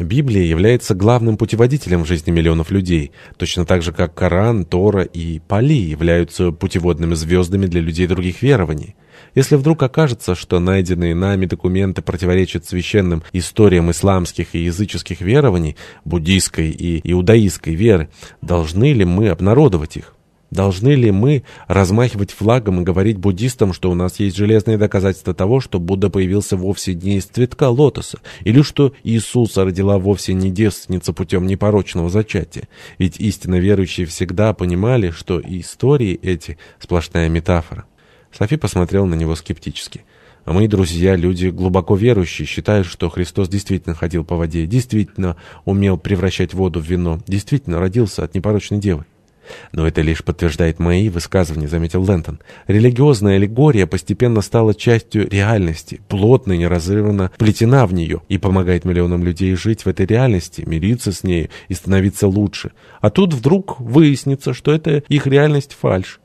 Библия является главным путеводителем в жизни миллионов людей, точно так же, как Коран, Тора и Пали являются путеводными звездами для людей других верований. Если вдруг окажется, что найденные нами документы противоречат священным историям исламских и языческих верований, буддийской и иудаистской веры, должны ли мы обнародовать их? Должны ли мы размахивать флагом и говорить буддистам, что у нас есть железные доказательства того, что Будда появился вовсе не из цветка лотоса, или что Иисуса родила вовсе не девственница путем непорочного зачатия? Ведь истинно верующие всегда понимали, что истории эти — сплошная метафора. Софи посмотрел на него скептически. А мои друзья, люди глубоко верующие, считают, что Христос действительно ходил по воде, действительно умел превращать воду в вино, действительно родился от непорочной девы. «Но это лишь подтверждает мои высказывания», — заметил Лэнтон. «Религиозная аллегория постепенно стала частью реальности, плотно и неразрывно плетена в нее, и помогает миллионам людей жить в этой реальности, мириться с ней и становиться лучше. А тут вдруг выяснится, что это их реальность фальшь.